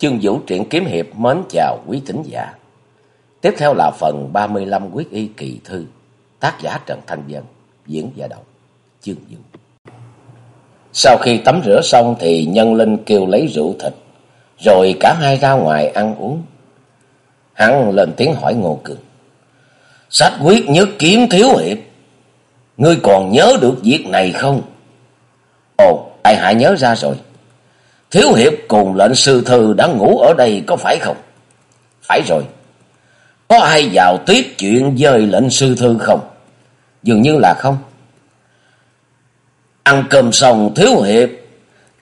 Chương Vũ truyện kiếm hiệp mến chào quý thính giả. Tiếp theo là phần 35 quyết y kỳ thư, tác giả Trần Thanh Dân, diễn giả đọc Chương Vũ. Sau khi tắm rửa xong thì Nhân Linh kêu lấy rượu thịt, rồi cả hai ra ngoài ăn uống. Hắn lên tiếng hỏi Ngô Cường. Sách quyết nhất kiếm thiếu hiệp, ngươi còn nhớ được việc này không? Ồ, ai hạ nhớ ra rồi. Thiếu hiệp cùng lệnh sư thư đã ngủ ở đây có phải không? Phải rồi. Có ai vào tiếp chuyện với lệnh sư thư không? Dường như là không. Ăn cơm xong thiếu hiệp,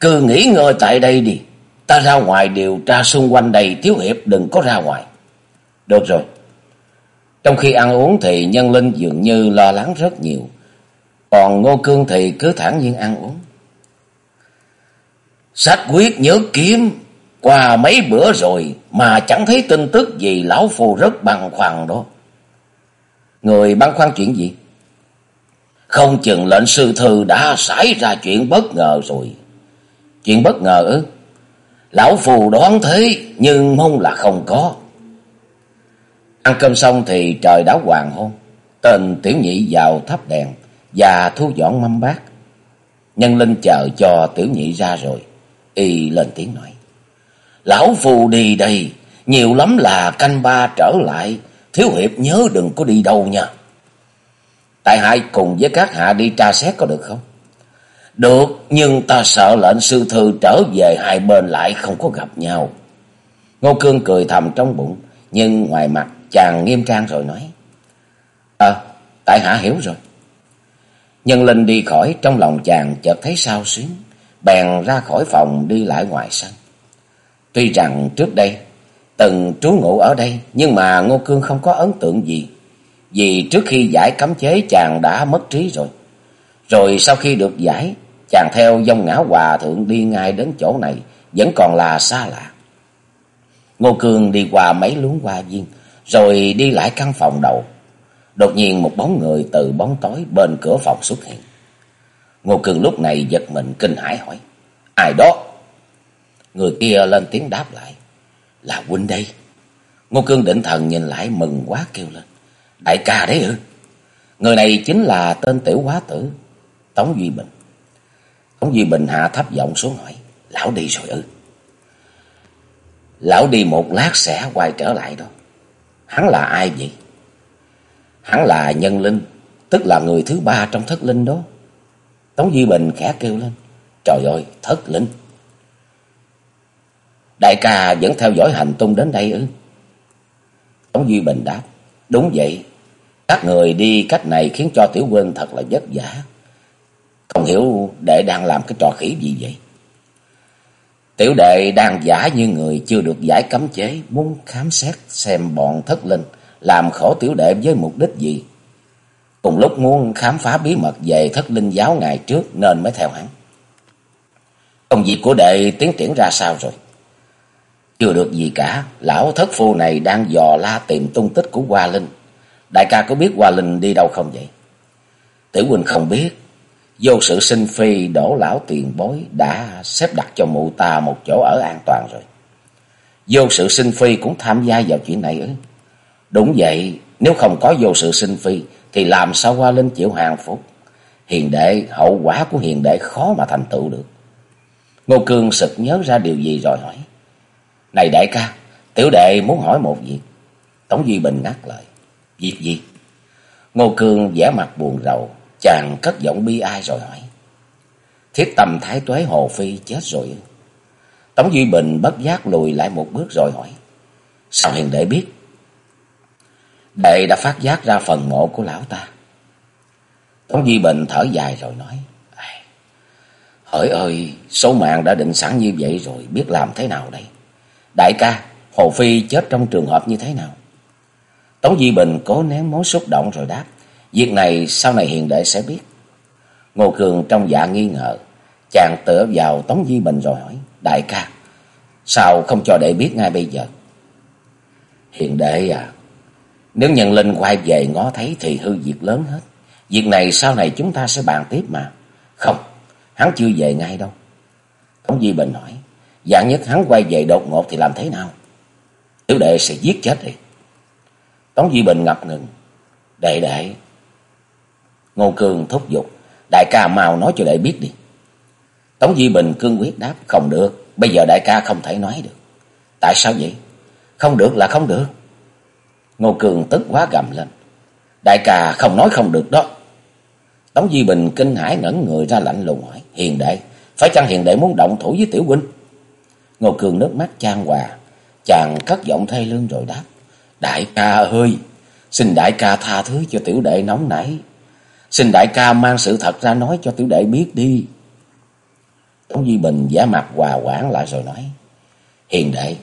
cứ nghỉ ngơi tại đây đi. Ta ra ngoài điều tra xung quanh đây, thiếu hiệp đừng có ra ngoài. Được rồi. Trong khi ăn uống thì nhân linh dường như lo lắng rất nhiều. Còn Ngô Cương thì cứ thản nhiên ăn uống. Sách quyết nhớ kiếm, qua mấy bữa rồi mà chẳng thấy tin tức gì lão phù rất băn khoăn đó. Người băn khoăn chuyện gì? Không chừng lệnh sư thư đã xảy ra chuyện bất ngờ rồi. Chuyện bất ngờ ư? Lão phù đoán thế nhưng mong là không có. Ăn cơm xong thì trời đã hoàng hôn. Tên tiểu nhị vào thắp đèn và thu dọn mâm bát. Nhân linh chờ cho tiểu nhị ra rồi. Y lên tiếng nói. Lão phù đi đây, nhiều lắm là canh ba trở lại. Thiếu hiệp nhớ đừng có đi đâu nha. Tại hai cùng với các hạ đi tra xét có được không? Được, nhưng ta sợ lệnh sư thư trở về hai bên lại không có gặp nhau. Ngô Cương cười thầm trong bụng, nhưng ngoài mặt chàng nghiêm trang rồi nói. Ờ, tại hạ hiểu rồi. Nhân linh đi khỏi, trong lòng chàng chợt thấy sao xuyến bèn ra khỏi phòng đi lại ngoài sân. Tuy rằng trước đây từng trú ngụ ở đây, nhưng mà Ngô Cương không có ấn tượng gì, vì trước khi giải cấm chế chàng đã mất trí rồi. Rồi sau khi được giải, chàng theo dông ngã hòa thượng đi ngay đến chỗ này, vẫn còn là xa lạ. Ngô Cương đi qua mấy luống hoa viên, rồi đi lại căn phòng đầu. Đột nhiên một bóng người từ bóng tối bên cửa phòng xuất hiện. Ngô Cường lúc này giật mình kinh hãi hỏi. Ai đó? Người kia lên tiếng đáp lại. Là huynh đây. Ngô Cương định thần nhìn lại mừng quá kêu lên. Đại ca đấy ư? Người này chính là tên tiểu quá tử. Tống Duy Bình. Tống Duy Bình hạ thấp giọng xuống hỏi. Lão đi rồi ư? Lão đi một lát sẽ quay trở lại đó. Hắn là ai vậy? Hắn là nhân linh, tức là người thứ ba trong thất linh đó. Tống Duy Bình khẽ kêu lên. Trời ơi, thất linh. Đại ca vẫn theo dõi hành tung đến đây ư? Tống Duy Bình đáp. Đúng vậy. Các người đi cách này khiến cho Tiểu Quân thật là vất vả. Không hiểu đệ đang làm cái trò khỉ gì vậy? Tiểu đệ đang giả như người chưa được giải cấm chế, muốn khám xét xem bọn thất linh làm khổ tiểu đệ với mục đích gì. Cùng lúc muốn khám phá bí mật về thất linh giáo ngày trước nên mới theo hắn. Công việc của đệ tiến triển ra sao rồi? Chưa được gì cả, lão thất phu này đang dò la tìm tung tích của Hoa Linh. Đại ca có biết Hoa Linh đi đâu không vậy? Tiểu huynh không biết. Vô sự sinh phi đổ lão tiền bối đã xếp đặt cho mụ ta một chỗ ở an toàn rồi. Vô sự sinh phi cũng tham gia vào chuyện này ư? Đúng vậy, nếu không có vô sự sinh phi thì làm sao qua Linh chịu hàng phục? Hiền đệ, hậu quả của hiền đệ khó mà thành tựu được. Ngô Cương sực nhớ ra điều gì rồi hỏi. Này đại ca, tiểu đệ muốn hỏi một việc. Tống Duy Bình ngắt lời. Việc gì? Ngô Cương vẻ mặt buồn rầu, chàng cất giọng bi ai rồi hỏi. Thiết Tâm thái tuế Hồ Phi chết rồi. Tống Duy Bình bất giác lùi lại một bước rồi hỏi. Sao hiền đệ biết? Đệ đã phát giác ra phần mộ của lão ta. Tống Duy Bình thở dài rồi nói. Hỡi ơi, số mạng đã định sẵn như vậy rồi, biết làm thế nào đây? Đại ca, Hồ Phi chết trong trường hợp như thế nào? Tống Duy Bình cố nén mối xúc động rồi đáp. Việc này sau này hiền đệ sẽ biết. Ngô Cường trong dạ nghi ngờ. Chàng tựa vào Tống Duy Bình rồi hỏi. Đại ca, sao không cho đệ biết ngay bây giờ? Hiền đệ à, nếu nhân linh quay về ngó thấy thì hư việc lớn hết. Việc này sau này chúng ta sẽ bàn tiếp mà. Không, hắn chưa về ngay đâu. Tống Di Bình hỏi, Dạng nhất hắn quay về đột ngột thì làm thế nào? Tiểu đệ sẽ giết chết đi. Tống Duy Bình ngập ngừng. Đệ đệ. Ngô Cương thúc giục. Đại ca mau nói cho đệ biết đi. Tống Duy Bình cương quyết đáp. Không được. Bây giờ đại ca không thể nói được. Tại sao vậy? Không được là không được. Ngô Cường tức quá gầm lên. Đại ca không nói không được đó. Tống Duy Bình kinh hãi ngẩn người ra lạnh lùng hỏi. Hiền đệ, phải chăng hiền đệ muốn động thủ với tiểu huynh? Ngô Cường nước mắt chan hòa. Chàng cất giọng thay lương rồi đáp. Đại ca ơi, xin đại ca tha thứ cho tiểu đệ nóng nảy. Xin đại ca mang sự thật ra nói cho tiểu đệ biết đi. Tống Duy Bình giả mặt hòa quản lại rồi nói. Hiền đệ,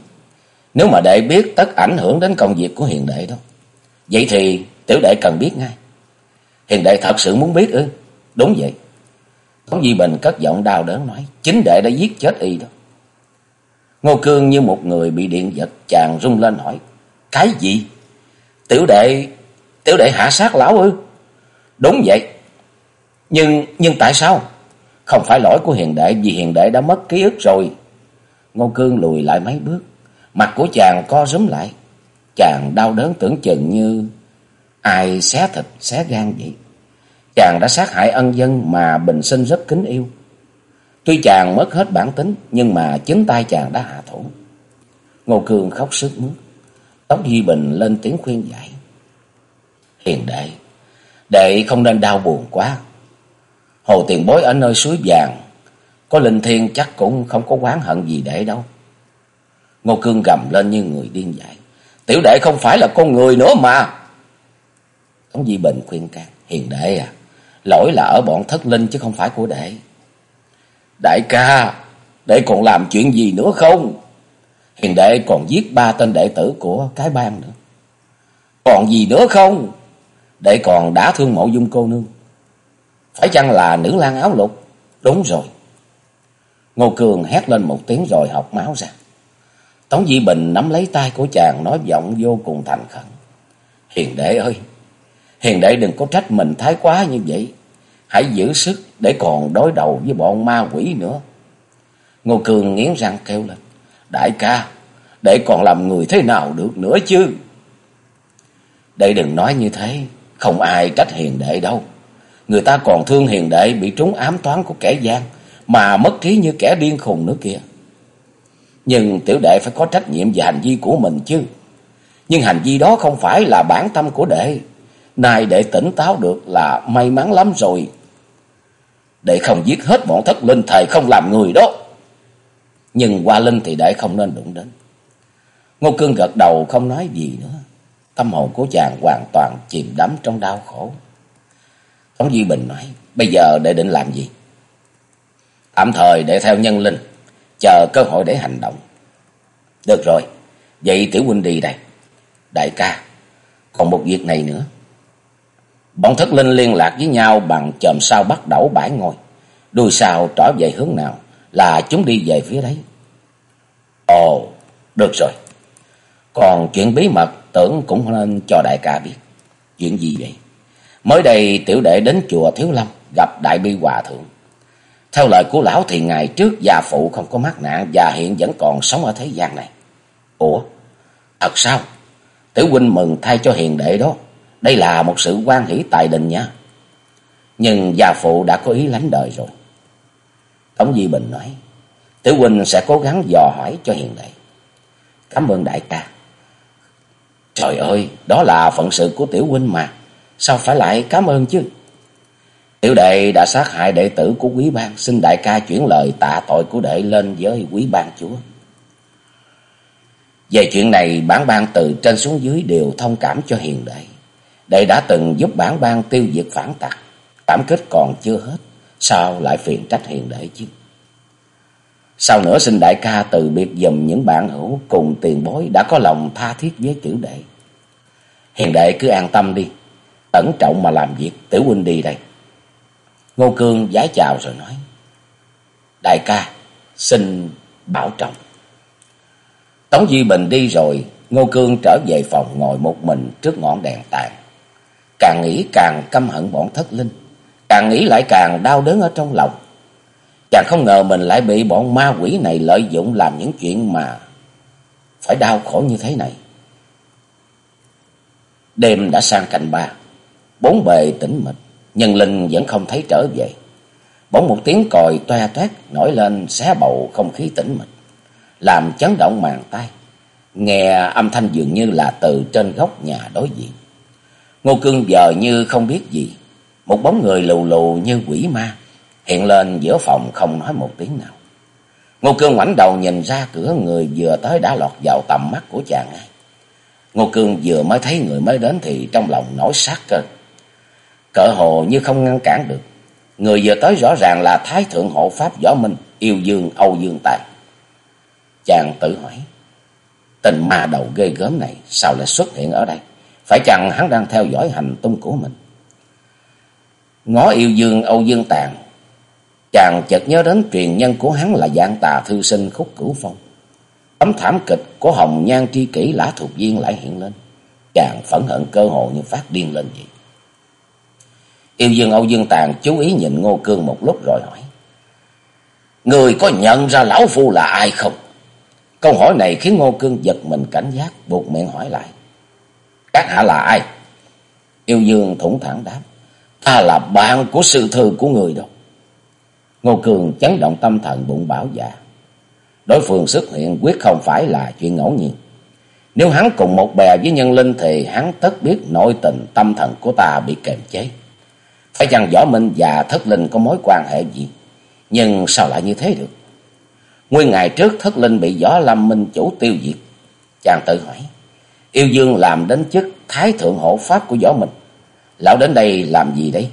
nếu mà đệ biết tất ảnh hưởng đến công việc của hiền đệ đó. Vậy thì tiểu đệ cần biết ngay. Hiền đệ thật sự muốn biết ư? Đúng vậy. Tống Di Bình cất giọng đau đớn nói. Chính đệ đã giết chết y đó. Ngô Cương như một người bị điện giật. Chàng rung lên hỏi. Cái gì? Tiểu đệ... Tiểu đệ hạ sát lão ư? Đúng vậy. Nhưng... Nhưng tại sao? Không phải lỗi của hiền đệ vì hiền đệ đã mất ký ức rồi. Ngô Cương lùi lại mấy bước. Mặt của chàng co rúm lại. Chàng đau đớn tưởng chừng như ai xé thịt xé gan vậy. Chàng đã sát hại ân dân mà bình sinh rất kính yêu. Tuy chàng mất hết bản tính nhưng mà chính tay chàng đã hạ thủ. Ngô Cương khóc sức mướt. Tống Duy Bình lên tiếng khuyên giải. Hiền đệ, đệ không nên đau buồn quá. Hồ tiền bối ở nơi suối vàng, có linh thiên chắc cũng không có oán hận gì đệ đâu. Ngô Cương gầm lên như người điên dại. Tiểu đệ không phải là con người nữa mà. Tống Di Bình khuyên can. Hiền đệ à, lỗi là ở bọn thất linh chứ không phải của đệ. Đại ca, đệ còn làm chuyện gì nữa không? Hiền đệ còn giết ba tên đệ tử của cái bang nữa. Còn gì nữa không? Đệ còn đã thương mộ dung cô nương. Phải chăng là nữ lang áo lục? Đúng rồi. Ngô Cường hét lên một tiếng rồi học máu ra. Tống Di Bình nắm lấy tay của chàng nói giọng vô cùng thành khẩn. Hiền đệ ơi, hiền đệ đừng có trách mình thái quá như vậy. Hãy giữ sức để còn đối đầu với bọn ma quỷ nữa. Ngô Cường nghiến răng kêu lên. Đại ca, đệ còn làm người thế nào được nữa chứ? Đệ đừng nói như thế, không ai trách hiền đệ đâu. Người ta còn thương hiền đệ bị trúng ám toán của kẻ gian, mà mất trí như kẻ điên khùng nữa kìa. Nhưng tiểu đệ phải có trách nhiệm về hành vi của mình chứ. Nhưng hành vi đó không phải là bản tâm của đệ. Nay đệ tỉnh táo được là may mắn lắm rồi. Đệ không giết hết bọn thất linh thầy không làm người đó. Nhưng qua linh thì đệ không nên đụng đến. Ngô Cương gật đầu không nói gì nữa. Tâm hồn của chàng hoàn toàn chìm đắm trong đau khổ. Tống Duy Bình nói, bây giờ đệ định làm gì? Tạm thời để theo nhân linh chờ cơ hội để hành động. Được rồi, vậy tiểu huynh đi đây. Đại ca, còn một việc này nữa. Bọn thất linh liên lạc với nhau bằng chòm sao bắt đẩu bãi ngồi, Đuôi sao trở về hướng nào là chúng đi về phía đấy. Ồ, được rồi. Còn chuyện bí mật tưởng cũng nên cho đại ca biết. Chuyện gì vậy? Mới đây tiểu đệ đến chùa Thiếu Lâm gặp Đại Bi Hòa Thượng. Theo lời của lão thì ngày trước già phụ không có mắc nạn và hiện vẫn còn sống ở thế gian này. Ủa? Thật sao? Tiểu huynh mừng thay cho hiền đệ đó. Đây là một sự quan hỷ tài đình nha. Nhưng già phụ đã có ý lánh đời rồi. Tống Di Bình nói. Tiểu huynh sẽ cố gắng dò hỏi cho hiền đệ. Cảm ơn đại ca. Trời ơi, đó là phận sự của tiểu huynh mà. Sao phải lại cảm ơn chứ? Tiểu đệ đã sát hại đệ tử của quý bang, xin đại ca chuyển lời tạ tội của đệ lên với quý bang chúa. Về chuyện này, bản bang từ trên xuống dưới đều thông cảm cho hiền đệ. Đệ đã từng giúp bản bang tiêu diệt phản tặc, cảm kích còn chưa hết, sao lại phiền trách hiền đệ chứ? Sau nữa xin đại ca từ biệt dùm những bạn hữu cùng tiền bối đã có lòng tha thiết với tiểu đệ. Hiền đệ cứ an tâm đi, tẩn trọng mà làm việc, tiểu huynh đi đây. Ngô Cương giái chào rồi nói. Đại ca, xin bảo trọng. Tống Duy Bình đi rồi, Ngô Cương trở về phòng ngồi một mình trước ngọn đèn tàn. Càng nghĩ càng căm hận bọn thất linh, càng nghĩ lại càng đau đớn ở trong lòng. Chàng không ngờ mình lại bị bọn ma quỷ này lợi dụng làm những chuyện mà phải đau khổ như thế này. Đêm đã sang canh ba, bốn bề tĩnh mịch, nhân linh vẫn không thấy trở về. Bỗng một tiếng còi toe toét nổi lên xé bầu không khí tĩnh mịch, làm chấn động màn tay Nghe âm thanh dường như là từ trên góc nhà đối diện. Ngô Cương giờ như không biết gì, một bóng người lù lù như quỷ ma hiện lên giữa phòng không nói một tiếng nào. Ngô Cương ngoảnh đầu nhìn ra cửa người vừa tới đã lọt vào tầm mắt của chàng ngay. Ngô Cương vừa mới thấy người mới đến thì trong lòng nổi sát cơ. Cỡ hồ như không ngăn cản được. Người vừa tới rõ ràng là Thái Thượng Hộ Pháp Võ Minh, yêu dương Âu Dương Tài. Chàng tự hỏi, tình ma đầu ghê gớm này sao lại xuất hiện ở đây? Phải chăng hắn đang theo dõi hành tung của mình? Ngó yêu dương Âu Dương Tàn, chàng chợt nhớ đến truyền nhân của hắn là dạng tà thư sinh khúc cửu phong. Tấm thảm kịch của hồng nhan tri kỷ lã thuộc viên lại hiện lên. Chàng phẫn hận cơ hội như phát điên lên vậy. Yêu dương Âu Dương Tàn chú ý nhìn Ngô Cương một lúc rồi hỏi. Người có nhận ra lão phu là ai không? Câu hỏi này khiến Ngô Cương giật mình cảnh giác, buộc miệng hỏi lại. Các hạ là ai? Yêu dương thủng thẳng đáp. Ta là bạn của sư thư của người đâu. Ngô Cương chấn động tâm thần bụng bảo dạ. Đối phương xuất hiện quyết không phải là chuyện ngẫu nhiên. Nếu hắn cùng một bè với nhân linh thì hắn tất biết nội tình tâm thần của ta bị kềm chế. Phải chăng Võ Minh và Thất Linh có mối quan hệ gì? Nhưng sao lại như thế được? Nguyên ngày trước, Thất Linh bị Võ Lâm Minh chủ tiêu diệt. Chàng tự hỏi. Yêu Dương làm đến chức Thái Thượng Hộ Pháp của Võ Minh. Lão đến đây làm gì đấy?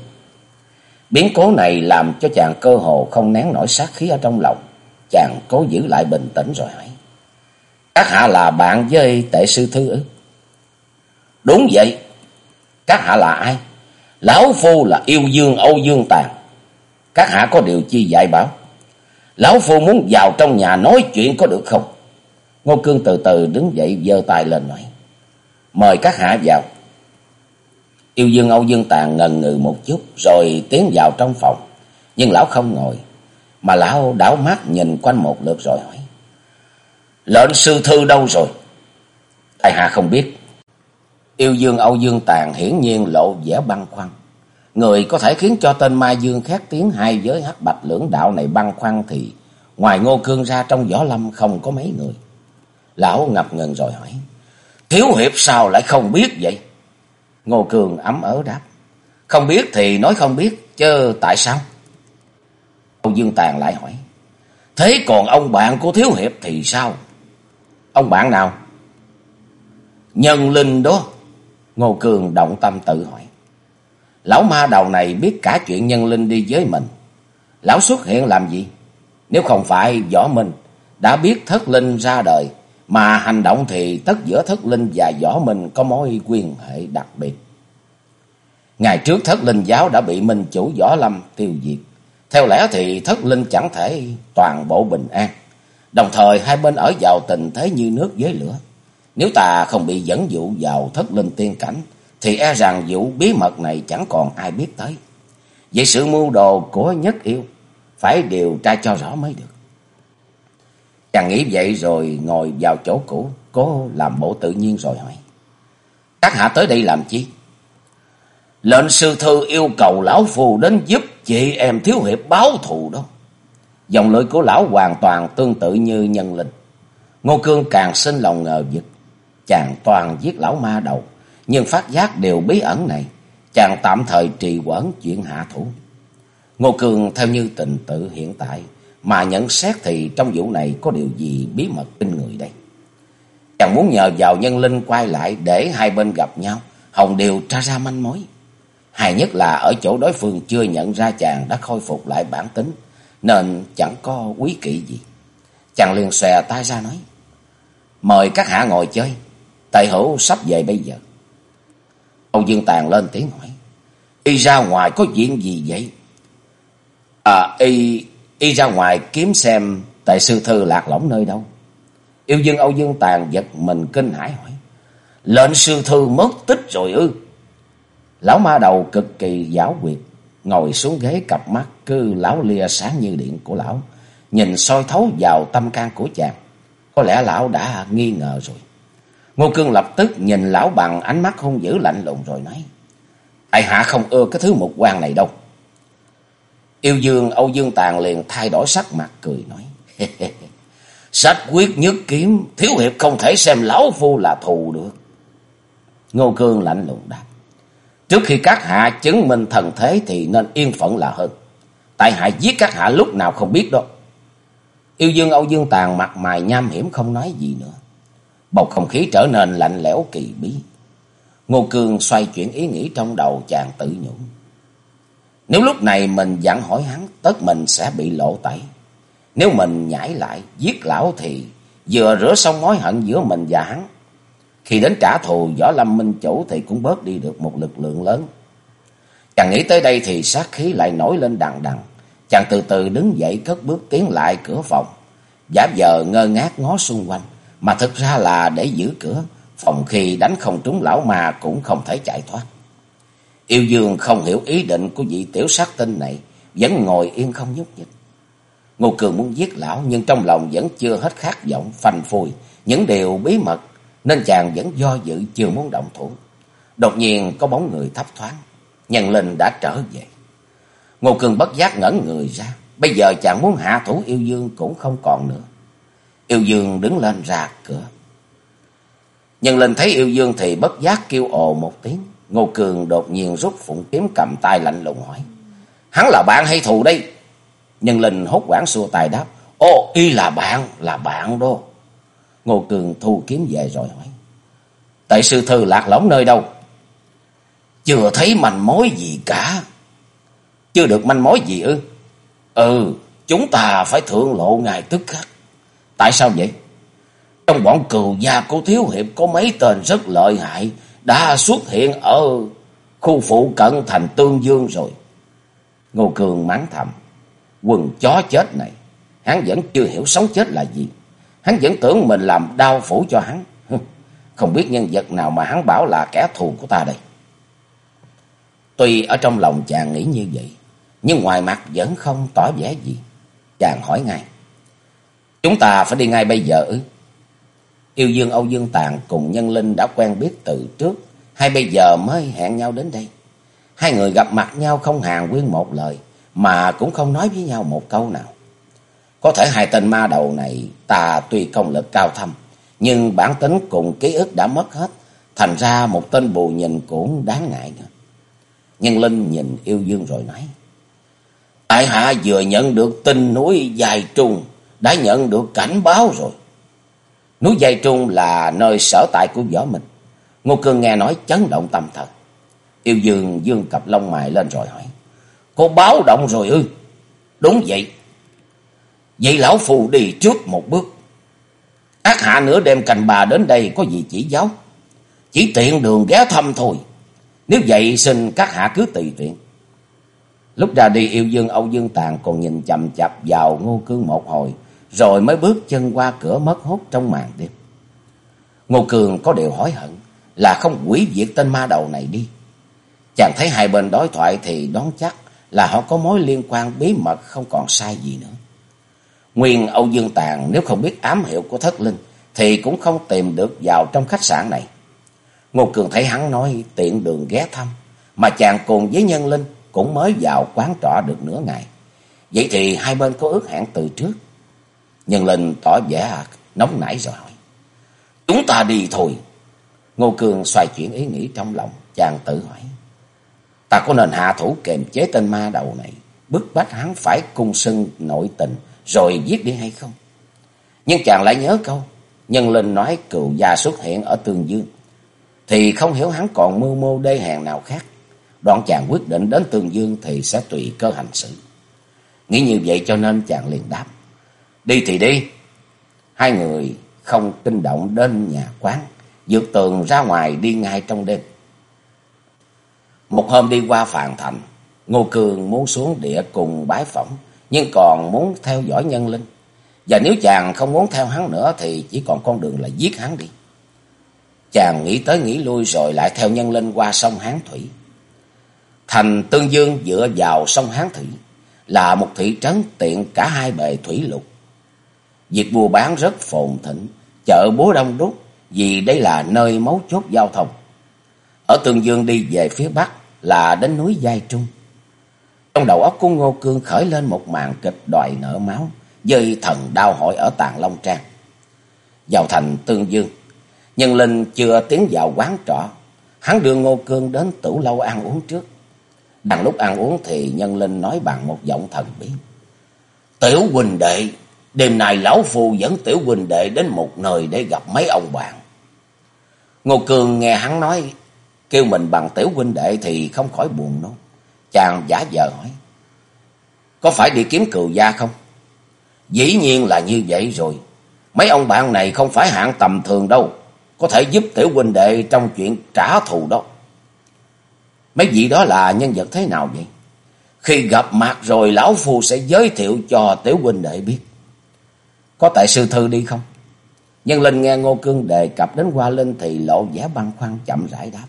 Biến cố này làm cho chàng cơ hồ không nén nổi sát khí ở trong lòng. Chàng cố giữ lại bình tĩnh rồi hỏi. Các hạ là bạn với tệ sư thư ư? Đúng vậy. Các hạ là ai? Lão Phu là yêu dương Âu Dương Tàn. Các hạ có điều chi dạy bảo? Lão Phu muốn vào trong nhà nói chuyện có được không? Ngô Cương từ từ đứng dậy giơ tay lên nói. Mời các hạ vào. Yêu dương Âu Dương Tàn ngần ngừ một chút rồi tiến vào trong phòng. Nhưng lão không ngồi. Mà lão đảo mắt nhìn quanh một lượt rồi hỏi. Lệnh sư thư đâu rồi? Tại hạ không biết. Yêu dương Âu Dương Tàn hiển nhiên lộ vẻ băng khoăn. Người có thể khiến cho tên mai Dương khác tiếng hai giới hắc bạch lưỡng đạo này băng khoăn thì ngoài Ngô Cương ra trong võ lâm không có mấy người. Lão ngập ngừng rồi hỏi. Thiếu hiệp sao lại không biết vậy? Ngô Cương ấm ớ đáp. Không biết thì nói không biết, chứ tại sao? Âu Dương Tàn lại hỏi. Thế còn ông bạn của Thiếu Hiệp thì sao? Ông bạn nào? Nhân linh đó. Ngô Cường động tâm tự hỏi. Lão ma đầu này biết cả chuyện nhân linh đi với mình. Lão xuất hiện làm gì? Nếu không phải võ minh đã biết thất linh ra đời, mà hành động thì tất giữa thất linh và võ minh có mối quyền hệ đặc biệt. Ngày trước thất linh giáo đã bị minh chủ võ lâm tiêu diệt. Theo lẽ thì thất linh chẳng thể toàn bộ bình an. Đồng thời hai bên ở vào tình thế như nước với lửa. Nếu ta không bị dẫn dụ vào thất linh tiên cảnh, thì e rằng vụ bí mật này chẳng còn ai biết tới. Vậy sự mưu đồ của nhất yêu, phải điều tra cho rõ mới được. Chàng nghĩ vậy rồi ngồi vào chỗ cũ, cố làm bộ tự nhiên rồi hỏi. Các hạ tới đây làm chi? Lệnh sư thư yêu cầu lão phù đến giúp chị em thiếu hiệp báo thù đó. Dòng lưỡi của lão hoàn toàn tương tự như nhân linh. Ngô Cương càng sinh lòng ngờ vực. Chàng toàn giết lão ma đầu. Nhưng phát giác điều bí ẩn này. Chàng tạm thời trì quẩn chuyện hạ thủ. Ngô cường theo như tình tự hiện tại. Mà nhận xét thì trong vụ này có điều gì bí mật kinh người đây. Chàng muốn nhờ vào nhân linh quay lại để hai bên gặp nhau. Hồng điều tra ra manh mối. Hay nhất là ở chỗ đối phương chưa nhận ra chàng đã khôi phục lại bản tính, nên chẳng có quý kỵ gì. Chàng liền xòe tay ra nói, mời các hạ ngồi chơi, tại hữu sắp về bây giờ. Âu Dương Tàn lên tiếng hỏi, y ra ngoài có chuyện gì vậy? À, y, y ra ngoài kiếm xem tại sư thư lạc lõng nơi đâu. Yêu dương Âu Dương Tàn giật mình kinh hãi hỏi, lệnh sư thư mất tích rồi ư? Lão ma đầu cực kỳ giáo quyệt, ngồi xuống ghế cặp mắt cứ lão lia sáng như điện của lão, nhìn soi thấu vào tâm can của chàng. Có lẽ lão đã nghi ngờ rồi. Ngô Cương lập tức nhìn lão bằng ánh mắt hung dữ lạnh lùng rồi nói. Tại hạ không ưa cái thứ mục quan này đâu. Yêu dương Âu Dương Tàn liền thay đổi sắc mặt cười nói. Sách quyết nhất kiếm, thiếu hiệp không thể xem lão phu là thù được. Ngô Cương lạnh lùng đáp. Trước khi các hạ chứng minh thần thế thì nên yên phận là hơn. Tại hạ giết các hạ lúc nào không biết đâu. Yêu dương Âu Dương Tàn mặt mày nham hiểm không nói gì nữa. Bầu không khí trở nên lạnh lẽo kỳ bí. Ngô Cương xoay chuyển ý nghĩ trong đầu chàng tự nhủ. Nếu lúc này mình dặn hỏi hắn, tất mình sẽ bị lộ tẩy. Nếu mình nhảy lại, giết lão thì vừa rửa xong mối hận giữa mình và hắn. Khi đến trả thù võ lâm minh chủ thì cũng bớt đi được một lực lượng lớn. Chàng nghĩ tới đây thì sát khí lại nổi lên đằng đằng. Chàng từ từ đứng dậy cất bước tiến lại cửa phòng. Giả vờ ngơ ngác ngó xung quanh. Mà thực ra là để giữ cửa. Phòng khi đánh không trúng lão mà cũng không thể chạy thoát. Yêu dương không hiểu ý định của vị tiểu sát tinh này. Vẫn ngồi yên không nhúc nhích. Ngô Cường muốn giết lão nhưng trong lòng vẫn chưa hết khát vọng phanh phui những điều bí mật nên chàng vẫn do dự chưa muốn động thủ. Đột nhiên có bóng người thấp thoáng, nhân linh đã trở về. Ngô Cường bất giác ngẩn người ra, bây giờ chàng muốn hạ thủ yêu dương cũng không còn nữa. Yêu dương đứng lên ra cửa. Nhân linh thấy yêu dương thì bất giác kêu ồ một tiếng. Ngô Cường đột nhiên rút phụng kiếm cầm tay lạnh lùng hỏi. Hắn là bạn hay thù đây? Nhân linh hốt quảng xua tay đáp. Ồ, y là bạn, là bạn đó. Ngô Cường thu kiếm về rồi hỏi. Tại sư thư lạc lõng nơi đâu? Chưa thấy manh mối gì cả. Chưa được manh mối gì ư? Ừ, chúng ta phải thượng lộ ngài tức khắc. Tại sao vậy? Trong bọn cừu gia của Thiếu Hiệp có mấy tên rất lợi hại đã xuất hiện ở khu phụ cận thành Tương Dương rồi. Ngô Cường mắng thầm. Quần chó chết này, hắn vẫn chưa hiểu sống chết là gì. Hắn vẫn tưởng mình làm đau phủ cho hắn. Không biết nhân vật nào mà hắn bảo là kẻ thù của ta đây. Tuy ở trong lòng chàng nghĩ như vậy, nhưng ngoài mặt vẫn không tỏ vẻ gì. Chàng hỏi ngay. Chúng ta phải đi ngay bây giờ ư? Yêu Dương Âu Dương Tàng cùng Nhân Linh đã quen biết từ trước, hay bây giờ mới hẹn nhau đến đây. Hai người gặp mặt nhau không hàng quyên một lời, mà cũng không nói với nhau một câu nào. Có thể hai tên ma đầu này ta tuy công lực cao thâm, nhưng bản tính cùng ký ức đã mất hết, thành ra một tên bù nhìn cũng đáng ngại nữa. Nhân Linh nhìn yêu dương rồi nói, Tại hạ vừa nhận được tin núi dài trùng đã nhận được cảnh báo rồi. Núi dây trung là nơi sở tại của võ mình. Ngô Cương nghe nói chấn động tâm thần. Yêu dương dương cặp lông mày lên rồi hỏi, Cô báo động rồi ư? Đúng vậy, Vậy lão phù đi trước một bước. Ác hạ nửa đêm cành bà đến đây có gì chỉ giáo. Chỉ tiện đường ghé thăm thôi. Nếu vậy xin các hạ cứ tùy tiện. Lúc ra đi yêu dương Âu Dương Tàng còn nhìn chầm chập vào Ngô Cương một hồi. Rồi mới bước chân qua cửa mất hút trong màn đêm. Ngô Cường có điều hối hận là không quỷ diệt tên ma đầu này đi. Chàng thấy hai bên đối thoại thì đoán chắc là họ có mối liên quan bí mật không còn sai gì nữa. Nguyên Âu Dương Tàn nếu không biết ám hiệu của thất linh thì cũng không tìm được vào trong khách sạn này. Ngô Cường thấy hắn nói tiện đường ghé thăm, mà chàng cùng với nhân linh cũng mới vào quán trọ được nửa ngày. Vậy thì hai bên có ước hẹn từ trước. Nhân linh tỏ vẻ à, nóng nảy rồi hỏi. Chúng ta đi thôi. Ngô Cường xoay chuyển ý nghĩ trong lòng, chàng tự hỏi. Ta có nên hạ thủ kềm chế tên ma đầu này, bức bách hắn phải cung sưng nội tình, rồi giết đi hay không? Nhưng chàng lại nhớ câu, nhân linh nói cựu gia xuất hiện ở Tương Dương, thì không hiểu hắn còn mưu mô đê hèn nào khác. Đoạn chàng quyết định đến Tương Dương thì sẽ tùy cơ hành sự. Nghĩ như vậy cho nên chàng liền đáp. Đi thì đi. Hai người không kinh động đến nhà quán, Dược tường ra ngoài đi ngay trong đêm. Một hôm đi qua Phàn Thành, Ngô Cường muốn xuống địa cùng bái phỏng, nhưng còn muốn theo dõi nhân linh. Và nếu chàng không muốn theo hắn nữa thì chỉ còn con đường là giết hắn đi. Chàng nghĩ tới nghĩ lui rồi lại theo nhân linh qua sông Hán Thủy. Thành Tương Dương dựa vào sông Hán Thủy, là một thị trấn tiện cả hai bề thủy lục. Việc mua bán rất phồn thịnh, chợ búa đông đúc vì đây là nơi mấu chốt giao thông. Ở Tương Dương đi về phía bắc là đến núi Giai Trung. Trong đầu óc của Ngô Cương khởi lên một màn kịch đòi nợ máu, dây thần đau hội ở Tàng Long Trang. Vào thành Tương Dương, Nhân Linh chưa tiến vào quán trọ, hắn đưa Ngô Cương đến tủ lâu ăn uống trước. đằng lúc ăn uống thì Nhân Linh nói bằng một giọng thần bí. Tiểu huynh đệ, đêm nay lão phu dẫn tiểu huynh đệ đến một nơi để gặp mấy ông bạn. Ngô cường nghe hắn nói, kêu mình bằng tiểu huynh đệ thì không khỏi buồn nôn. Chàng giả vờ hỏi, có phải đi kiếm cừu gia không? Dĩ nhiên là như vậy rồi. Mấy ông bạn này không phải hạng tầm thường đâu. Có thể giúp tiểu huynh đệ trong chuyện trả thù đó. Mấy vị đó là nhân vật thế nào vậy? Khi gặp mặt rồi lão phu sẽ giới thiệu cho tiểu huynh đệ biết. Có tại sư thư đi không? Nhân linh nghe Ngô Cương đề cập đến Hoa Linh thì lộ vẻ băn khoăn chậm rãi đáp.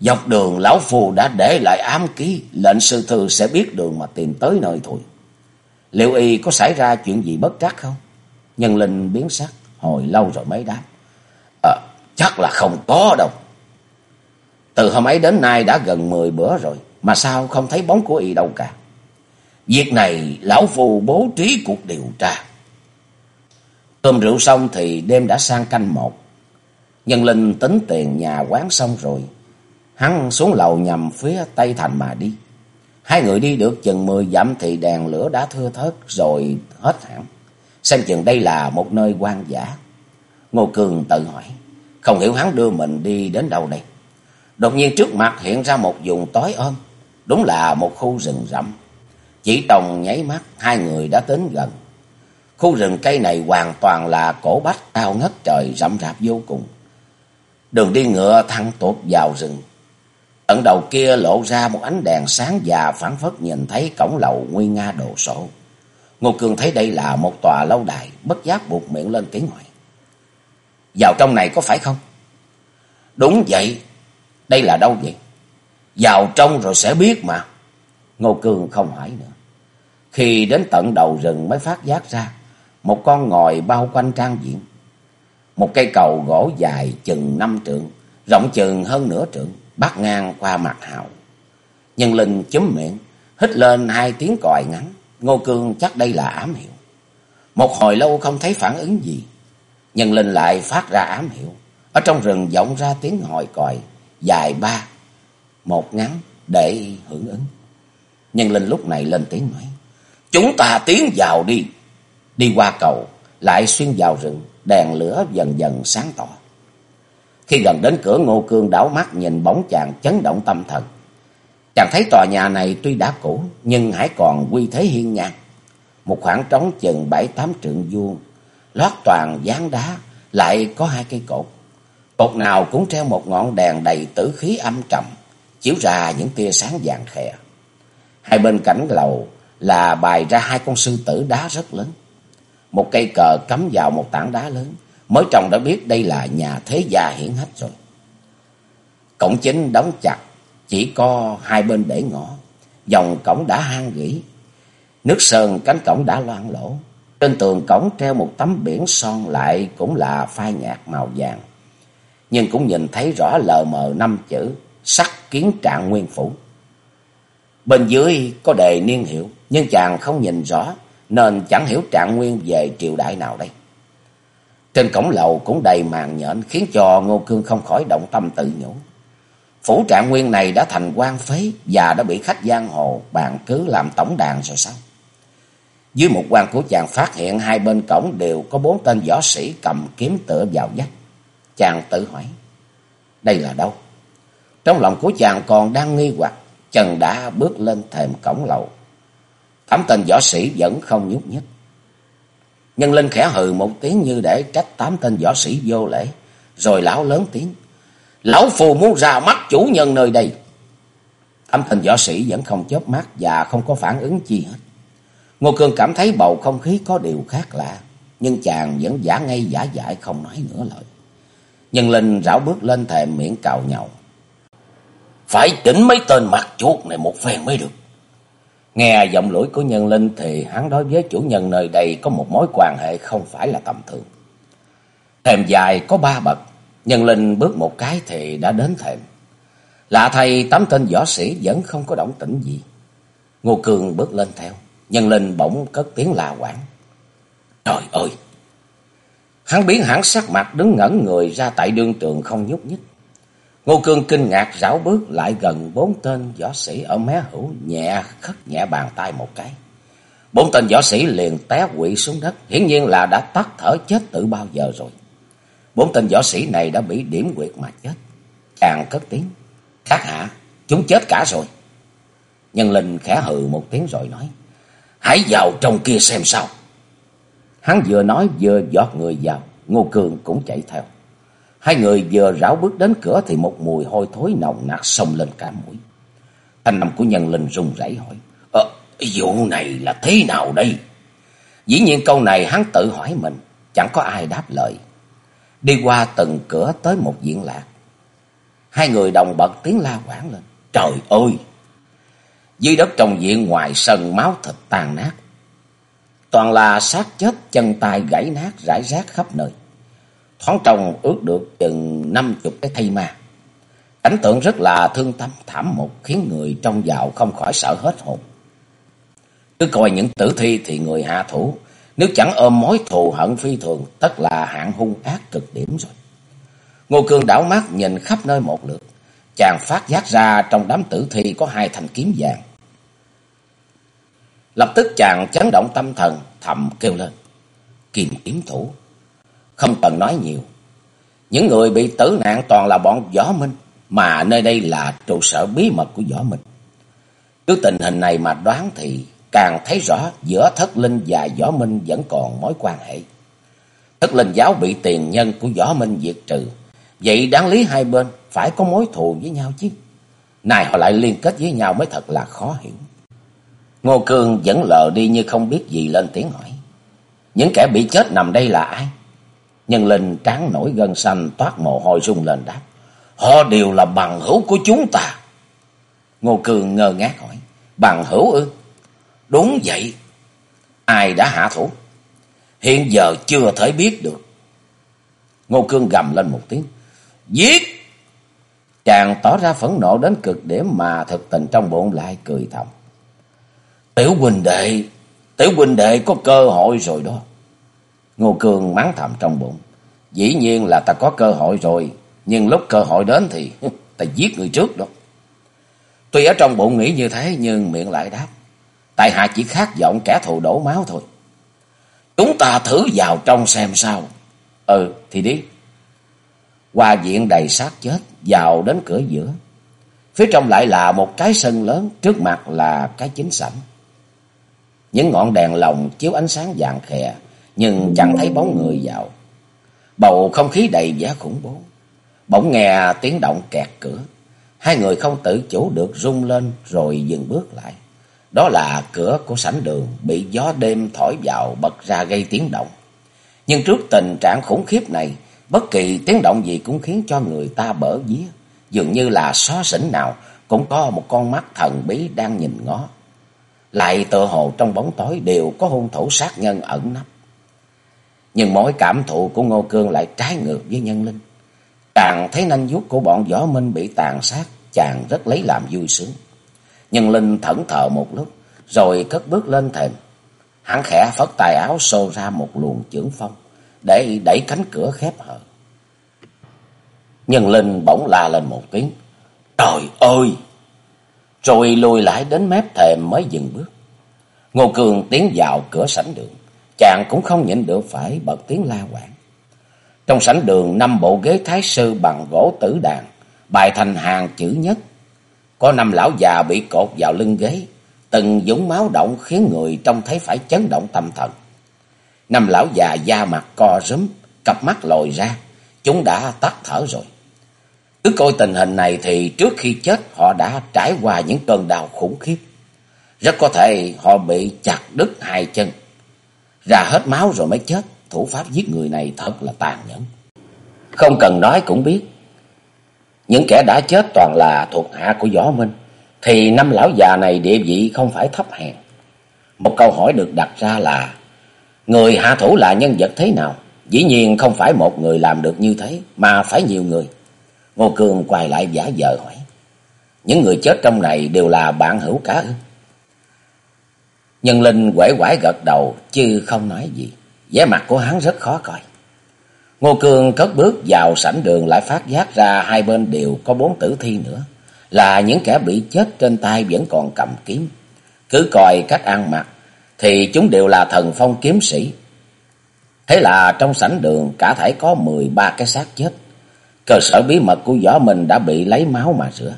Dọc đường lão phù đã để lại ám ký, lệnh sư thư sẽ biết đường mà tìm tới nơi thôi. Liệu y có xảy ra chuyện gì bất trắc không? Nhân linh biến sắc, hồi lâu rồi mới đáp. À, chắc là không có đâu. Từ hôm ấy đến nay đã gần mười bữa rồi, mà sao không thấy bóng của y đâu cả. Việc này lão phù bố trí cuộc điều tra. Cơm rượu xong thì đêm đã sang canh một. Nhân linh tính tiền nhà quán xong rồi. Hắn xuống lầu nhằm phía Tây Thành mà đi. Hai người đi được chừng mười dặm thì đèn lửa đã thưa thớt rồi hết hẳn. Xem chừng đây là một nơi quan giả. Ngô Cường tự hỏi. Không hiểu hắn đưa mình đi đến đâu đây. Đột nhiên trước mặt hiện ra một vùng tối ôm. Đúng là một khu rừng rậm. Chỉ trong nháy mắt, hai người đã đến gần. Khu rừng cây này hoàn toàn là cổ bách cao ngất trời rậm rạp vô cùng. Đường đi ngựa thăng tột vào rừng. Tận đầu kia lộ ra một ánh đèn sáng và phản phất nhìn thấy cổng lầu nguy nga đồ sộ. Ngô Cường thấy đây là một tòa lâu đài, bất giác buộc miệng lên tiếng hỏi. Vào trong này có phải không? Đúng vậy, đây là đâu vậy? Vào trong rồi sẽ biết mà. Ngô Cường không hỏi nữa. Khi đến tận đầu rừng mới phát giác ra, một con ngòi bao quanh trang diện. Một cây cầu gỗ dài chừng năm trượng, rộng chừng hơn nửa trượng, bắt ngang qua mặt hào. Nhân linh chúm miệng, hít lên hai tiếng còi ngắn. Ngô Cương chắc đây là ám hiệu. Một hồi lâu không thấy phản ứng gì. Nhân linh lại phát ra ám hiệu. Ở trong rừng vọng ra tiếng hồi còi, dài ba, một ngắn để hưởng ứng. Nhân linh lúc này lên tiếng nói. Chúng ta tiến vào đi. Đi qua cầu, lại xuyên vào rừng, đèn lửa dần dần sáng tỏ. Khi gần đến cửa Ngô Cương đảo mắt nhìn bóng chàng chấn động tâm thần. Chàng thấy tòa nhà này tuy đã cũ, nhưng hãy còn quy thế hiên ngang. Một khoảng trống chừng bảy tám trượng vuông, lót toàn dáng đá, lại có hai cây cột. Cột nào cũng treo một ngọn đèn đầy tử khí âm trầm, chiếu ra những tia sáng vàng khè. Hai bên cạnh lầu là bài ra hai con sư tử đá rất lớn. Một cây cờ cắm vào một tảng đá lớn, mới trồng đã biết đây là nhà thế gia hiển hách rồi. Cổng chính đóng chặt, chỉ có hai bên để ngõ, dòng cổng đã hang gỉ. Nước sơn cánh cổng đã loang lỗ. Trên tường cổng treo một tấm biển son lại cũng là phai nhạt màu vàng. Nhưng cũng nhìn thấy rõ lờ mờ năm chữ sắc kiến trạng nguyên phủ. Bên dưới có đề niên hiệu, nhưng chàng không nhìn rõ, nên chẳng hiểu trạng nguyên về triều đại nào đây. Trên cổng lầu cũng đầy màn nhện khiến cho Ngô Cương không khỏi động tâm tự nhủ. Phủ trạng nguyên này đã thành quan phế và đã bị khách giang hồ bàn cứ làm tổng đàn rồi sao? Dưới một quan của chàng phát hiện hai bên cổng đều có bốn tên võ sĩ cầm kiếm tựa vào vách. Chàng tự hỏi, đây là đâu? Trong lòng của chàng còn đang nghi hoặc, Trần đã bước lên thềm cổng lầu. Tám tên võ sĩ vẫn không nhúc nhích. Nhân Linh khẽ hừ một tiếng như để trách tám tên võ sĩ vô lễ. Rồi lão lớn tiếng. Lão phù muốn ra mắt chủ nhân nơi đây. Tám tên võ sĩ vẫn không chớp mắt và không có phản ứng chi hết. Ngô Cương cảm thấy bầu không khí có điều khác lạ. Nhưng chàng vẫn giả ngay giả dại không nói nữa lời. Nhân Linh rảo bước lên thềm miệng cào nhậu. Phải chỉnh mấy tên mặt chuột này một phen mới được. Nghe giọng lưỡi của nhân linh thì hắn đối với chủ nhân nơi đây có một mối quan hệ không phải là tầm thường. Thềm dài có ba bậc, nhân linh bước một cái thì đã đến thềm. Lạ thay tám tên võ sĩ vẫn không có động tĩnh gì. Ngô Cường bước lên theo, nhân linh bỗng cất tiếng la quảng. Trời ơi! Hắn biến hẳn sắc mặt đứng ngẩn người ra tại đương trường không nhúc nhích. Ngô Cương kinh ngạc rảo bước lại gần bốn tên võ sĩ ở mé hữu nhẹ khất nhẹ bàn tay một cái. Bốn tên võ sĩ liền té quỵ xuống đất, hiển nhiên là đã tắt thở chết từ bao giờ rồi. Bốn tên võ sĩ này đã bị điểm quyệt mà chết. Chàng cất tiếng, các hạ, chúng chết cả rồi. Nhân linh khẽ hừ một tiếng rồi nói, hãy vào trong kia xem sao. Hắn vừa nói vừa giọt người vào, Ngô Cương cũng chạy theo. Hai người vừa rảo bước đến cửa thì một mùi hôi thối nồng nặc xông lên cả mũi. Thanh âm của nhân linh run rẩy hỏi, Ờ, vụ này là thế nào đây? Dĩ nhiên câu này hắn tự hỏi mình, chẳng có ai đáp lời. Đi qua từng cửa tới một diện lạc. Hai người đồng bật tiếng la quảng lên. Trời ơi! Dưới đất trong viện ngoài sân máu thịt tàn nát. Toàn là xác chết chân tay gãy nát rải rác khắp nơi. Thoáng trông ước được chừng năm chục cái thây ma. Cảnh tượng rất là thương tâm thảm một khiến người trong vào không khỏi sợ hết hồn. Cứ coi những tử thi thì người hạ thủ, nếu chẳng ôm mối thù hận phi thường, tất là hạng hung ác cực điểm rồi. Ngô Cương đảo mắt nhìn khắp nơi một lượt, chàng phát giác ra trong đám tử thi có hai thanh kiếm vàng. Lập tức chàng chấn động tâm thần, thầm kêu lên. Kiềm kiếm thủ. Không cần nói nhiều. Những người bị tử nạn toàn là bọn võ minh, mà nơi đây là trụ sở bí mật của võ minh. Trước tình hình này mà đoán thì càng thấy rõ giữa thất linh và võ minh vẫn còn mối quan hệ. Thất linh giáo bị tiền nhân của võ minh diệt trừ. Vậy đáng lý hai bên phải có mối thù với nhau chứ. Này họ lại liên kết với nhau mới thật là khó hiểu. Ngô Cương vẫn lờ đi như không biết gì lên tiếng hỏi. Những kẻ bị chết nằm đây là ai? Nhân linh tráng nổi gân xanh toát mồ hôi rung lên đáp. Họ đều là bằng hữu của chúng ta. Ngô Cường ngơ ngác hỏi. Bằng hữu ư? Đúng vậy. Ai đã hạ thủ? Hiện giờ chưa thể biết được. Ngô Cương gầm lên một tiếng. Giết! Chàng tỏ ra phẫn nộ đến cực điểm mà thực tình trong bụng lại cười thầm. Tiểu huynh đệ, tiểu huynh đệ có cơ hội rồi đó. Ngô Cương mắng thầm trong bụng. Dĩ nhiên là ta có cơ hội rồi, nhưng lúc cơ hội đến thì ta giết người trước đó. Tuy ở trong bụng nghĩ như thế nhưng miệng lại đáp. Tại hạ chỉ khát vọng kẻ thù đổ máu thôi. Chúng ta thử vào trong xem sao. Ừ, thì đi. Qua diện đầy xác chết, vào đến cửa giữa. Phía trong lại là một cái sân lớn, trước mặt là cái chính sảnh. Những ngọn đèn lồng chiếu ánh sáng vàng khè, nhưng chẳng thấy bóng người vào. Bầu không khí đầy vẻ khủng bố. Bỗng nghe tiếng động kẹt cửa. Hai người không tự chủ được rung lên rồi dừng bước lại. Đó là cửa của sảnh đường bị gió đêm thổi vào bật ra gây tiếng động. Nhưng trước tình trạng khủng khiếp này, bất kỳ tiếng động gì cũng khiến cho người ta bở vía. Dường như là xó xỉnh nào cũng có một con mắt thần bí đang nhìn ngó. Lại tự hồ trong bóng tối đều có hung thủ sát nhân ẩn nấp. Nhưng mỗi cảm thụ của Ngô Cương lại trái ngược với nhân linh. chàng thấy nanh vuốt của bọn võ minh bị tàn sát, chàng rất lấy làm vui sướng. Nhân linh thẫn thờ một lúc, rồi cất bước lên thềm. Hắn khẽ phất tài áo xô ra một luồng chưởng phong, để đẩy cánh cửa khép hờ. Nhân linh bỗng la lên một tiếng. Trời ơi! Rồi lùi lại đến mép thềm mới dừng bước. Ngô Cường tiến vào cửa sảnh đường. Chàng cũng không nhịn được phải bật tiếng la quảng. Trong sảnh đường năm bộ ghế thái sư bằng gỗ tử đàn, bài thành hàng chữ nhất. Có năm lão già bị cột vào lưng ghế, từng dũng máu động khiến người trông thấy phải chấn động tâm thần. Năm lão già da mặt co rúm, cặp mắt lồi ra, chúng đã tắt thở rồi. Cứ coi tình hình này thì trước khi chết họ đã trải qua những cơn đau khủng khiếp. Rất có thể họ bị chặt đứt hai chân, ra hết máu rồi mới chết. Thủ pháp giết người này thật là tàn nhẫn. Không cần nói cũng biết. những kẻ đã chết toàn là thuộc hạ của Võ Minh, thì năm lão già này địa vị không phải thấp hèn. Một câu hỏi được đặt ra là, người hạ thủ là nhân vật thế nào? Dĩ nhiên không phải một người làm được như thế, mà phải nhiều người. Ngô cường quay lại giả vờ hỏi, những người chết trong này đều là bạn hữu cá ư? Nhân Linh quể quải gật đầu, chứ không nói gì. vẻ mặt của hắn rất khó coi. Ngô Cương cất bước vào sảnh đường lại phát giác ra hai bên đều có bốn tử thi nữa. Là những kẻ bị chết trên tay vẫn còn cầm kiếm. Cứ coi cách ăn mặc thì chúng đều là thần phong kiếm sĩ. Thế là trong sảnh đường cả thể có mười ba cái xác chết. Cơ sở bí mật của võ mình đã bị lấy máu mà rửa.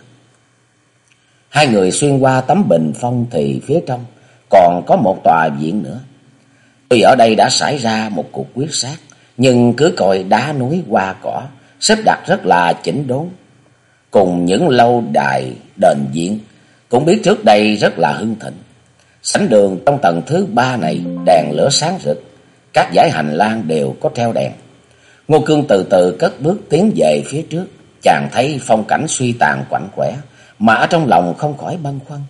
Hai người xuyên qua tấm bình phong thì phía trong còn có một tòa viện nữa. Tuy ở đây đã xảy ra một cuộc quyết sát, nhưng cứ coi đá núi hoa cỏ, xếp đặt rất là chỉnh đốn. Cùng những lâu đài, đền viện, cũng biết trước đây rất là hưng thịnh. Sảnh đường trong tầng thứ ba này đèn lửa sáng rực, các giải hành lang đều có treo đèn. Ngô Cương từ từ cất bước tiến về phía trước, chàng thấy phong cảnh suy tàn quạnh quẻ, mà ở trong lòng không khỏi băn khoăn.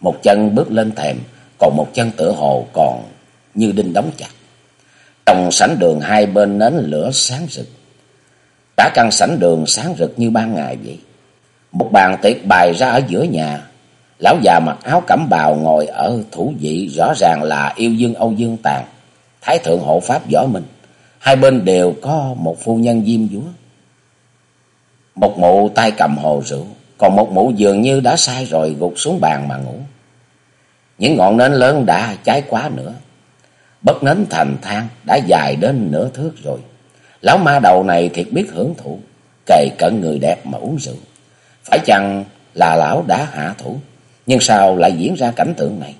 Một chân bước lên thềm, còn một chân tựa hồ còn như đinh đóng chặt. Trong sảnh đường hai bên nến lửa sáng rực. Cả căn sảnh đường sáng rực như ban ngày vậy. Một bàn tiệc bày ra ở giữa nhà. Lão già mặc áo cẩm bào ngồi ở thủ vị rõ ràng là yêu dương Âu Dương tàng, Thái thượng hộ pháp võ minh. Hai bên đều có một phu nhân diêm dúa. Một mụ tay cầm hồ rượu. Còn một mụ dường như đã sai rồi gục xuống bàn mà ngủ. Những ngọn nến lớn đã cháy quá nữa. Bất nến thành thang đã dài đến nửa thước rồi. Lão ma đầu này thiệt biết hưởng thụ, kề cận người đẹp mà uống rượu. Phải chăng là lão đã hạ thủ, nhưng sao lại diễn ra cảnh tượng này?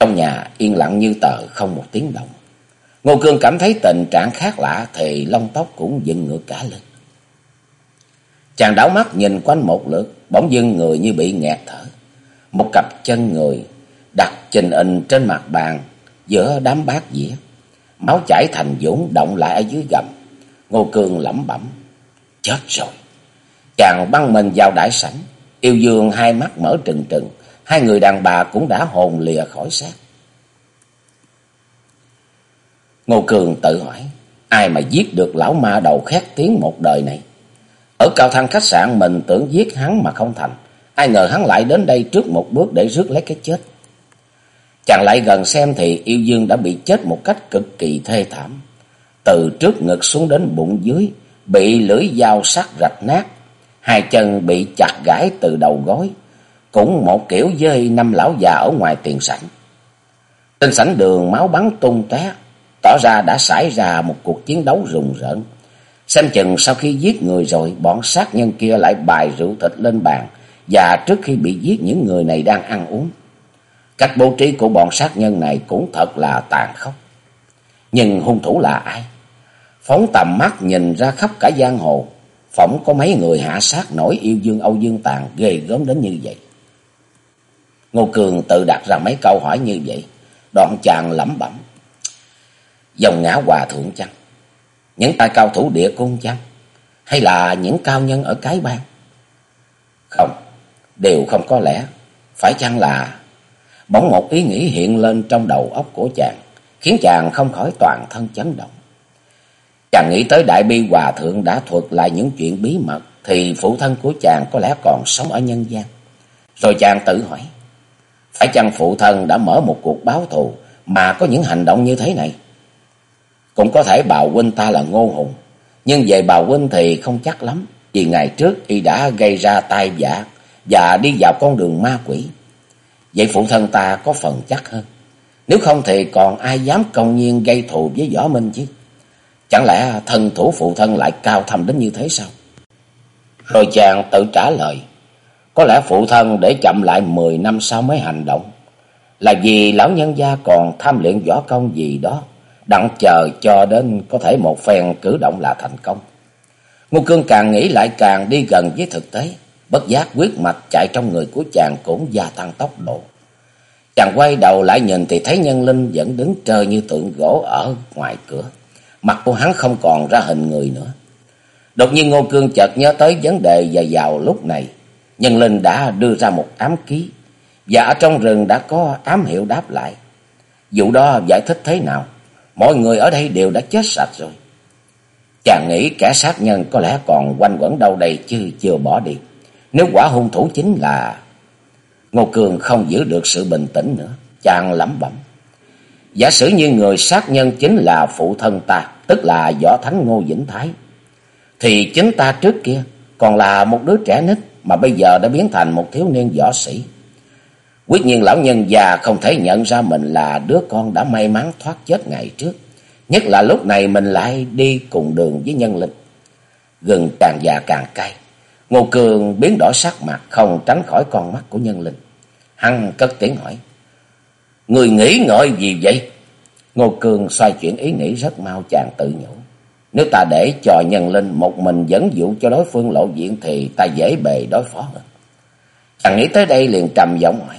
Trong nhà yên lặng như tờ không một tiếng động. Ngô Cương cảm thấy tình trạng khác lạ thì lông tóc cũng dựng ngược cả lên. Chàng đảo mắt nhìn quanh một lượt, bỗng dưng người như bị nghẹt thở. Một cặp chân người đặt trình in trên mặt bàn giữa đám bát dĩa. Máu chảy thành dũng động lại ở dưới gầm. Ngô Cương lẩm bẩm. Chết rồi. Chàng băng mình vào đại sảnh. Yêu dương hai mắt mở trừng trừng. Hai người đàn bà cũng đã hồn lìa khỏi xác. Ngô Cường tự hỏi. Ai mà giết được lão ma đầu khét tiếng một đời này? Ở cao thang khách sạn mình tưởng giết hắn mà không thành. Ai ngờ hắn lại đến đây trước một bước để rước lấy cái chết. Chàng lại gần xem thì yêu dương đã bị chết một cách cực kỳ thê thảm. Từ trước ngực xuống đến bụng dưới, bị lưỡi dao sắc rạch nát. Hai chân bị chặt gãi từ đầu gối. Cũng một kiểu dơi năm lão già ở ngoài tiền sảnh. Trên sảnh đường máu bắn tung tóe tỏ ra đã xảy ra một cuộc chiến đấu rùng rợn. Xem chừng sau khi giết người rồi, bọn sát nhân kia lại bài rượu thịt lên bàn, và trước khi bị giết những người này đang ăn uống. Cách bố trí của bọn sát nhân này cũng thật là tàn khốc. Nhưng hung thủ là ai? Phóng tầm mắt nhìn ra khắp cả giang hồ, phỏng có mấy người hạ sát nổi yêu dương Âu Dương Tàn ghê gớm đến như vậy. Ngô Cường tự đặt ra mấy câu hỏi như vậy, đoạn chàng lẩm bẩm. Dòng ngã hòa thượng chăng? Những tay cao thủ địa cung chăng? Hay là những cao nhân ở cái bang? Không, đều không có lẽ. Phải chăng là... Bỗng một ý nghĩ hiện lên trong đầu óc của chàng, khiến chàng không khỏi toàn thân chấn động. Chàng nghĩ tới Đại Bi Hòa Thượng đã thuật lại những chuyện bí mật, thì phụ thân của chàng có lẽ còn sống ở nhân gian. Rồi chàng tự hỏi, phải chăng phụ thân đã mở một cuộc báo thù mà có những hành động như thế này? Cũng có thể bào huynh ta là ngô hùng, nhưng về bào huynh thì không chắc lắm, vì ngày trước y đã gây ra tai giả và đi vào con đường ma quỷ. Vậy phụ thân ta có phần chắc hơn. Nếu không thì còn ai dám công nhiên gây thù với võ minh chứ? Chẳng lẽ thân thủ phụ thân lại cao thầm đến như thế sao? Rồi chàng tự trả lời. Có lẽ phụ thân để chậm lại mười năm sau mới hành động. Là vì lão nhân gia còn tham luyện võ công gì đó. Đặng chờ cho đến có thể một phen cử động là thành công. Ngô Cương càng nghĩ lại càng đi gần với thực tế. Bất giác quyết mạch chạy trong người của chàng cũng gia tăng tốc độ. Chàng quay đầu lại nhìn thì thấy nhân linh vẫn đứng trơ như tượng gỗ ở ngoài cửa. Mặt của hắn không còn ra hình người nữa. Đột nhiên Ngô Cương chợt nhớ tới vấn đề và vào lúc này, Nhân Linh đã đưa ra một ám ký, và ở trong rừng đã có ám hiệu đáp lại. Vụ đó giải thích thế nào? Mọi người ở đây đều đã chết sạch rồi. Chàng nghĩ kẻ sát nhân có lẽ còn quanh quẩn đâu đây chứ chưa bỏ đi. Nếu quả hung thủ chính là... Ngô Cường không giữ được sự bình tĩnh nữa. Chàng lẩm bẩm. Giả sử như người sát nhân chính là phụ thân ta, tức là võ thánh Ngô Vĩnh Thái. Thì chính ta trước kia còn là một đứa trẻ nít mà bây giờ đã biến thành một thiếu niên võ sĩ. Quyết nhiên lão nhân già không thể nhận ra mình là đứa con đã may mắn thoát chết ngày trước. Nhất là lúc này mình lại đi cùng đường với nhân linh. Gừng càng già càng cay. Ngô Cường biến đỏ sắc mặt, không tránh khỏi con mắt của nhân linh. Hăng cất tiếng hỏi. Người nghĩ ngợi gì vậy? Ngô Cường xoay chuyển ý nghĩ rất mau chàng tự nhủ. Nếu ta để cho nhân linh một mình dẫn dụ cho đối phương lộ diện thì ta dễ bề đối phó hơn. Chàng nghĩ tới đây liền trầm giọng hỏi.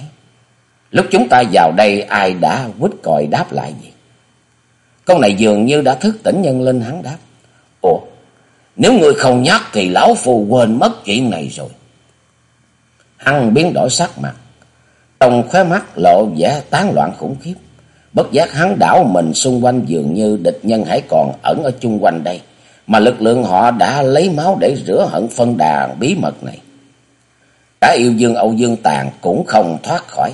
Lúc chúng ta vào đây ai đã quýt còi đáp lại gì? con này dường như đã thức tỉnh nhân linh hắn đáp. Ủa, nếu ngươi không nhắc thì lão phù quên mất chuyện này rồi. Hắn biến đổi sắc mặt. Trong khóe mắt lộ vẻ tán loạn khủng khiếp. Bất giác hắn đảo mình xung quanh dường như địch nhân hãy còn ẩn ở chung quanh đây. Mà lực lượng họ đã lấy máu để rửa hận phân đà bí mật này. Cả yêu dương Âu Dương Tàn cũng không thoát khỏi.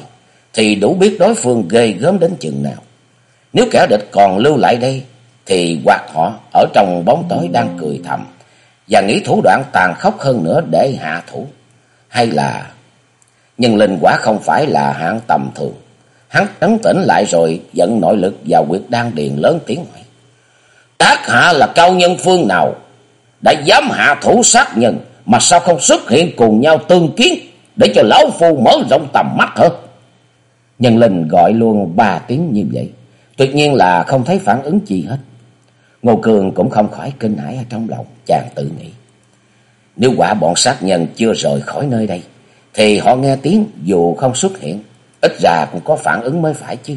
Thì đủ biết đối phương ghê gớm đến chừng nào. Nếu kẻ địch còn lưu lại đây, thì hoặc họ ở trong bóng tối đang cười thầm, và nghĩ thủ đoạn tàn khốc hơn nữa để hạ thủ. Hay là nhân linh quả không phải là hạng tầm thường. Hắn trấn tĩnh lại rồi dẫn nội lực vào quyệt đan điền lớn tiếng hỏi. Các hạ là cao nhân phương nào? Đã dám hạ thủ sát nhân mà sao không xuất hiện cùng nhau tương kiến để cho lão phu mở rộng tầm mắt hơn? Nhân linh gọi luôn ba tiếng như vậy. Tuyệt nhiên là không thấy phản ứng gì hết. Ngô Cường cũng không khỏi kinh hãi ở trong lòng, chàng tự nghĩ. Nếu quả bọn sát nhân chưa rời khỏi nơi đây, thì họ nghe tiếng dù không xuất hiện, ít ra cũng có phản ứng mới phải chứ.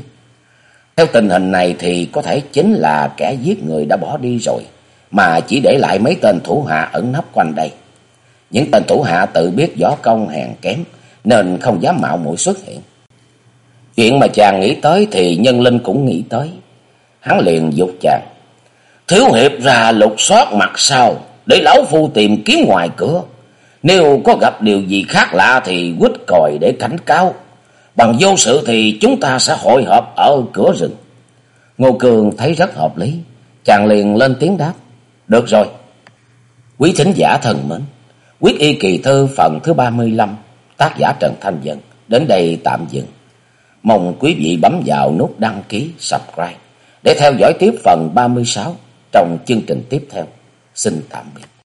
Theo tình hình này thì có thể chính là kẻ giết người đã bỏ đi rồi, mà chỉ để lại mấy tên thủ hạ ẩn nấp quanh đây. Những tên thủ hạ tự biết võ công hèn kém, nên không dám mạo muội xuất hiện. Chuyện mà chàng nghĩ tới thì nhân linh cũng nghĩ tới. Hắn liền dục chàng. Thiếu hiệp ra lục soát mặt sau, để lão phu tìm kiếm ngoài cửa. Nếu có gặp điều gì khác lạ thì quýt còi để cảnh cáo. Bằng vô sự thì chúng ta sẽ hội họp ở cửa rừng. Ngô Cường thấy rất hợp lý. Chàng liền lên tiếng đáp. Được rồi. Quý thính giả thần mến. Quyết y kỳ thư phần thứ 35. Tác giả Trần Thanh Dân. Đến đây tạm dừng. Mong quý vị bấm vào nút đăng ký, subscribe để theo dõi tiếp phần 36 trong chương trình tiếp theo. Xin tạm biệt.